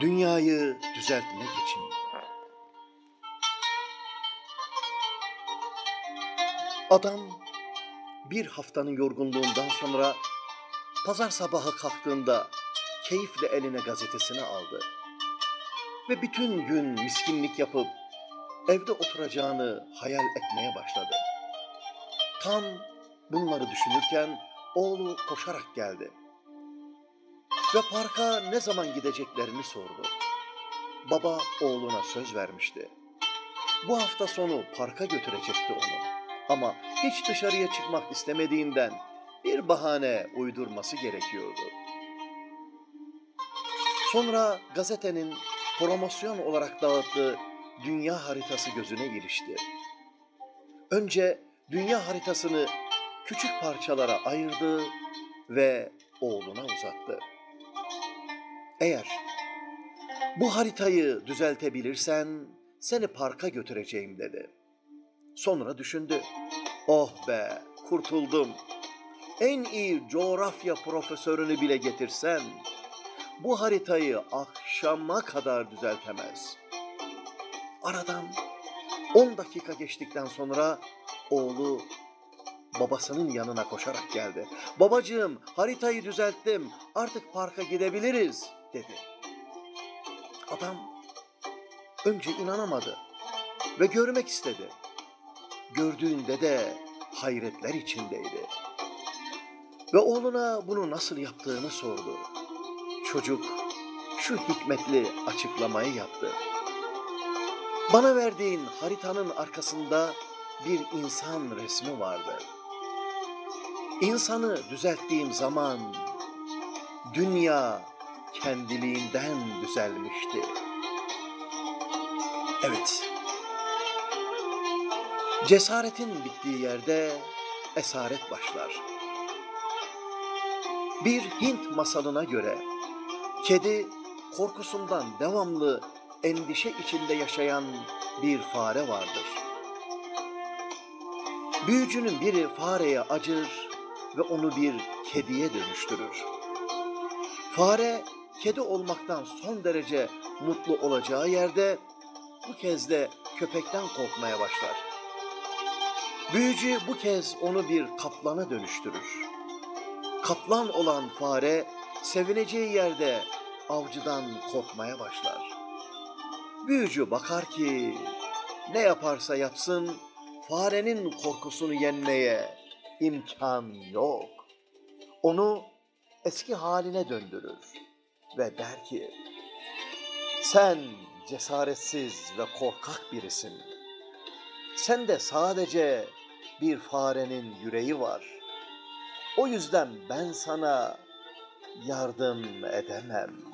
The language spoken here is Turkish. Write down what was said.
Dünyayı düzeltmek için. Adam bir haftanın yorgunluğundan sonra pazar sabahı kalktığında keyifle eline gazetesini aldı. Ve bütün gün miskinlik yapıp evde oturacağını hayal etmeye başladı. Tam bunları düşünürken oğlu koşarak geldi. Ve parka ne zaman gideceklerini sordu. Baba oğluna söz vermişti. Bu hafta sonu parka götürecekti onu. Ama hiç dışarıya çıkmak istemediğinden bir bahane uydurması gerekiyordu. Sonra gazetenin promosyon olarak dağıttığı dünya haritası gözüne ilişti. Önce dünya haritasını küçük parçalara ayırdı ve oğluna uzattı. Eğer bu haritayı düzeltebilirsen seni parka götüreceğim dedi. Sonra düşündü. Oh be, kurtuldum. En iyi coğrafya profesörünü bile getirsen bu haritayı akşama kadar düzeltemez. Aradan 10 dakika geçtikten sonra oğlu babasının yanına koşarak geldi. Babacığım haritayı düzelttim artık parka gidebiliriz dedi. Adam önce inanamadı ve görmek istedi. Gördüğünde de hayretler içindeydi. Ve oğluna bunu nasıl yaptığını sordu. Çocuk şu hikmetli açıklamayı yaptı. Bana verdiğin haritanın arkasında bir insan resmi vardı. İnsanı düzelttiğim zaman dünya kendiliğinden düzelmişti. Evet. Cesaretin bittiği yerde esaret başlar. Bir Hint masalına göre kedi korkusundan devamlı endişe içinde yaşayan bir fare vardır. Büyücünün biri fareye acır ve onu bir kediye dönüştürür. Fare kedi olmaktan son derece mutlu olacağı yerde bu kez de köpekten korkmaya başlar. Büyücü bu kez onu bir kaplana dönüştürür. Kaplan olan fare sevineceği yerde avcıdan korkmaya başlar. Büyücü bakar ki ne yaparsa yapsın farenin korkusunu yenmeye imkan yok. Onu eski haline döndürür ve der ki sen cesaretsiz ve korkak birisin. Sende sadece bir farenin yüreği var. O yüzden ben sana yardım edemem.